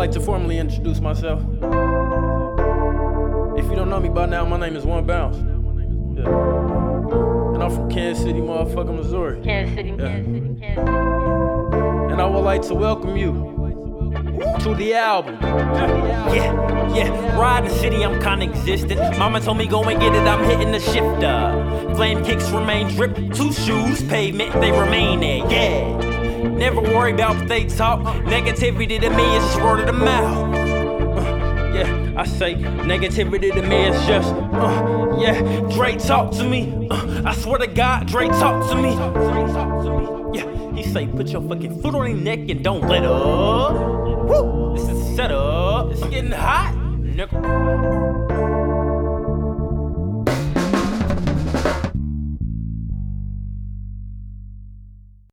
like to formally introduce myself. If you don't know me by now, my name is One Bounce. Yeah. And I'm from Kansas City, motherfucking Missouri. Kansas City, Yeah. Kansas City, Kansas City. And I would like to welcome you to the album. Yeah, yeah, ride the city, I'm kinda existent. Mama told me go and get it, I'm hitting the shifter. Flame kicks remain drip, two shoes, pavement, they remain there, yeah. Never worry about what they talk. Negativity to me is just word of the mouth. Uh, yeah, I say negativity to me is just, uh, yeah. Dre talk to me. Uh, I swear to God, Dre talk to me. Yeah, he say put your fucking foot on his neck and don't let up. Woo, this is set up. It's getting hot, nigga.